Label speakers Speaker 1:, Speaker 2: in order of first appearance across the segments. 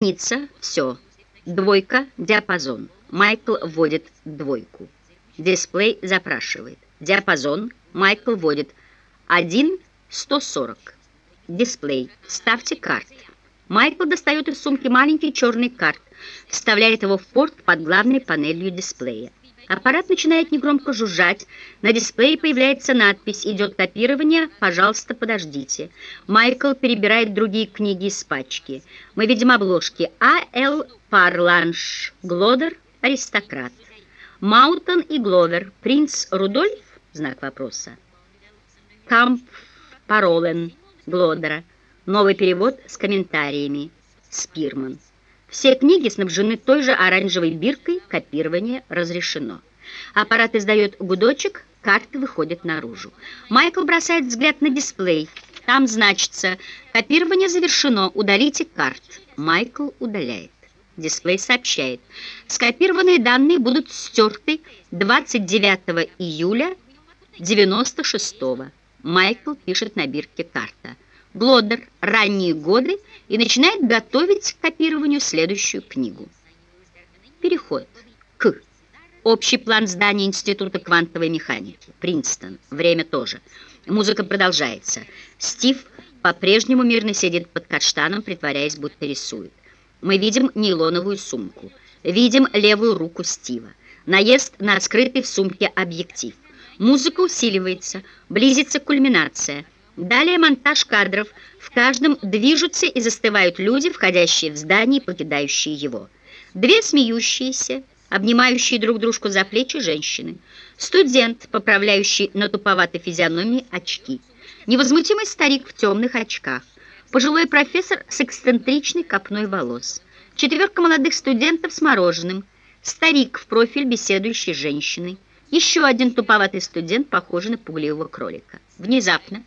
Speaker 1: Ница, все. Двойка, диапазон. Майкл вводит двойку. Дисплей запрашивает. Диапазон. Майкл вводит 1,140. Дисплей. Ставьте карты. Майкл достает из сумки маленький черный карт, вставляет его в порт под главной панелью дисплея. Аппарат начинает негромко жужжать. На дисплее появляется надпись «Идет копирование, пожалуйста, подождите». Майкл перебирает другие книги из пачки. Мы видим обложки «А. Л. Парланш», «Глодер», «Аристократ». Маутон и Гловер, «Принц Рудольф?» Знак вопроса. Камп Паролен, Глодера. Новый перевод с комментариями. Спирман. Все книги снабжены той же оранжевой биркой, копирование разрешено. Аппарат издает гудочек, карты выходят наружу. Майкл бросает взгляд на дисплей. Там значится «Копирование завершено, удалите карт». Майкл удаляет. Дисплей сообщает, скопированные данные будут стерты 29 июля 96 -го. Майкл пишет на бирке карта. Глодер «Ранние годы» и начинает готовить к копированию следующую книгу. Переход к Общий план здания Института квантовой механики. Принстон. Время тоже. Музыка продолжается. Стив по-прежнему мирно сидит под каштаном, притворяясь, будто рисует. Мы видим нейлоновую сумку. Видим левую руку Стива. Наезд на скрытый в сумке объектив. Музыка усиливается. Близится кульминация. Далее монтаж кадров. В каждом движутся и застывают люди, входящие в здание и покидающие его. Две смеющиеся, обнимающие друг дружку за плечи женщины. Студент, поправляющий на туповатой физиономии очки. Невозмутимый старик в темных очках. Пожилой профессор с эксцентричной копной волос. Четверка молодых студентов с мороженым. Старик в профиль, беседующий с женщиной. Еще один туповатый студент, похожий на пугливого кролика. Внезапно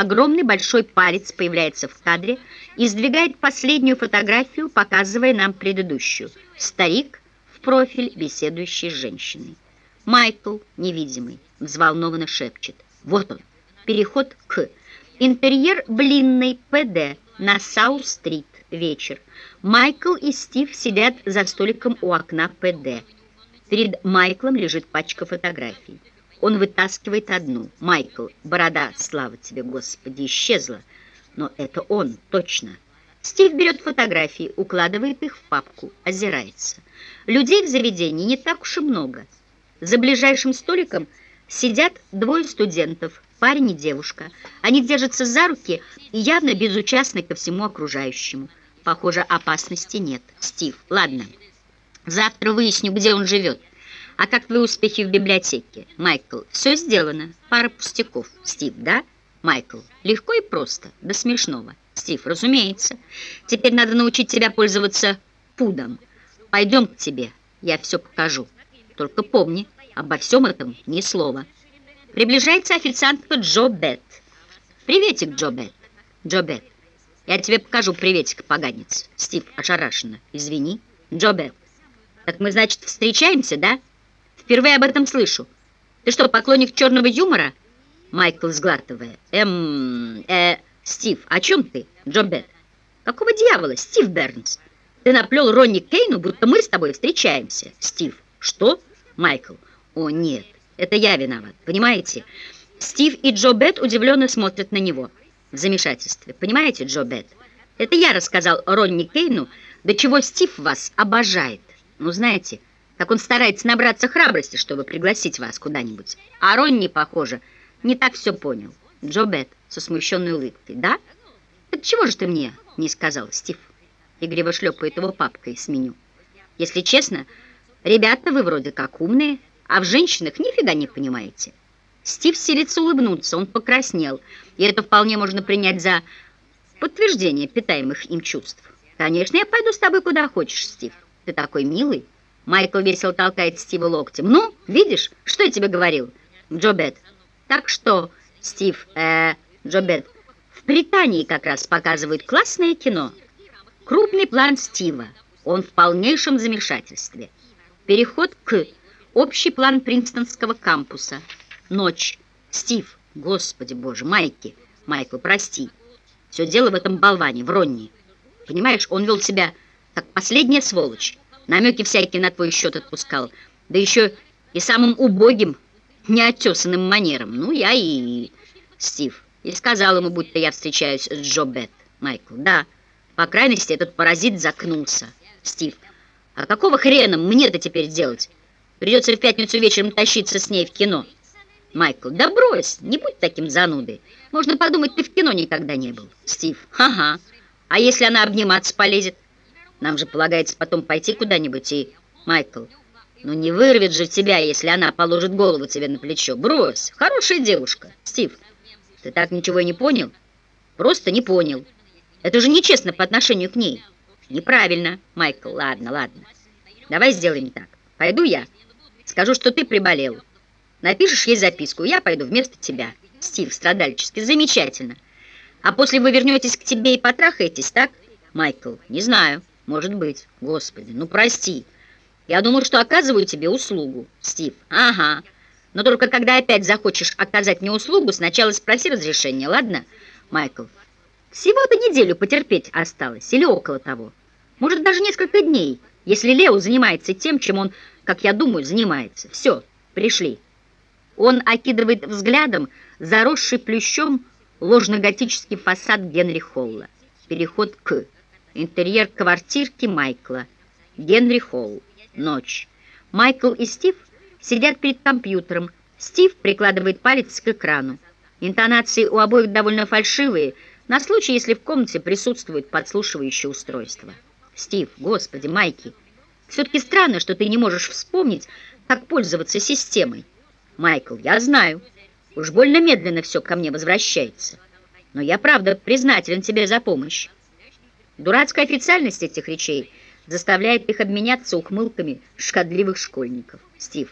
Speaker 1: Огромный большой палец появляется в кадре и сдвигает последнюю фотографию, показывая нам предыдущую. Старик в профиль, беседующий с женщиной. Майкл, невидимый, взволнованно шепчет. Вот он, переход к. Интерьер блинной ПД на Саут-стрит. Вечер. Майкл и Стив сидят за столиком у окна ПД. Перед Майклом лежит пачка фотографий. Он вытаскивает одну. Майкл, борода, слава тебе, Господи, исчезла. Но это он, точно. Стив берет фотографии, укладывает их в папку, озирается. Людей в заведении не так уж и много. За ближайшим столиком сидят двое студентов, парень и девушка. Они держатся за руки и явно безучастны ко всему окружающему. Похоже, опасности нет. Стив, ладно, завтра выясню, где он живет. А как твои успехи в библиотеке, Майкл? Все сделано. Пара пустяков. Стив, да? Майкл. Легко и просто. До смешного. Стив, разумеется. Теперь надо научить тебя пользоваться пудом. Пойдем к тебе. Я все покажу. Только помни, обо всем этом ни слова. Приближается официантка Джо Бет. Приветик, Джо Бет. Джо Бет. Я тебе покажу приветик, поганец. Стив ошарашенно. Извини. Джо Бет. Так мы, значит, встречаемся, да? Впервые об этом слышу. Ты что, поклонник черного юмора? Майкл, сглатывая. Эм, э, Стив, о чем ты? Джо Бет. Какого дьявола, Стив Бернс? Ты наплел Ронни Кейну, будто мы с тобой встречаемся. Стив. Что? Майкл. О, нет, это я виноват, понимаете? Стив и Джо Бет удивленно смотрят на него в замешательстве. Понимаете, Джо Бет? Это я рассказал Ронни Кейну, до чего Стив вас обожает. Ну, знаете, как он старается набраться храбрости, чтобы пригласить вас куда-нибудь. А Ронни, похоже, не так все понял. Джо Бет со смущенной улыбкой. «Да? Так чего же ты мне не сказал, Стив?» Игриво шлепает его папкой с меню. «Если честно, ребята вы вроде как умные, а в женщинах нифига не понимаете». Стив силится улыбнуться, он покраснел, и это вполне можно принять за подтверждение питаемых им чувств. «Конечно, я пойду с тобой куда хочешь, Стив. Ты такой милый». Майкл весело толкает Стива локтем. «Ну, видишь, что я тебе говорил?» Джобет. «Так что, Стив, э, Джобет, в Британии как раз показывают классное кино. Крупный план Стива. Он в полнейшем замешательстве. Переход к общий план Принстонского кампуса. Ночь. Стив. Господи боже, Майки. Майкл, прости. Все дело в этом болване, в Ронни. Понимаешь, он вел себя как последняя сволочь. Намеки всякие на твой счет отпускал, да еще и самым убогим, неотесанным манером. Ну, я и... Стив. И сказал ему, будто я встречаюсь с Джо Бет. Майкл. Да, по крайности, этот паразит закнулся. Стив. А какого хрена мне-то теперь делать? Придется в пятницу вечером тащиться с ней в кино. Майкл. Да брось, не будь таким занудой. Можно подумать, ты в кино никогда не был. Стив. Ага. А если она обниматься полезет? Нам же полагается потом пойти куда-нибудь и... Майкл. Ну не вырвет же тебя, если она положит голову тебе на плечо. Брось, хорошая девушка. Стив. Ты так ничего и не понял? Просто не понял. Это же нечестно по отношению к ней. Неправильно, Майкл. Ладно, ладно. Давай сделаем так. Пойду я. Скажу, что ты приболел. Напишешь ей записку, я пойду вместо тебя. Стив, страдальчески. Замечательно. А после вы вернетесь к тебе и потрахаетесь, так? Майкл, не знаю. Может быть. Господи, ну прости. Я думал, что оказываю тебе услугу. Стив, ага. Но только когда опять захочешь оказать мне услугу, сначала спроси разрешения, ладно? Майкл, всего-то неделю потерпеть осталось, или около того. Может, даже несколько дней, если Лео занимается тем, чем он, как я думаю, занимается. Все, пришли. Он окидывает взглядом заросший плющом ложно-готический фасад Генри Холла. Переход к интерьер квартирки Майкла. Генри Холл. Ночь. Майкл и Стив сидят перед компьютером. Стив прикладывает палец к экрану. Интонации у обоих довольно фальшивые, на случай, если в комнате присутствует подслушивающее устройство. Стив, господи, Майки, все-таки странно, что ты не можешь вспомнить, как пользоваться системой. Майкл, я знаю, уж больно медленно все ко мне возвращается. Но я, правда, признателен тебе за помощь. Дурацкая официальность этих речей заставляет их обменяться ухмылками шкодливых школьников. Стив.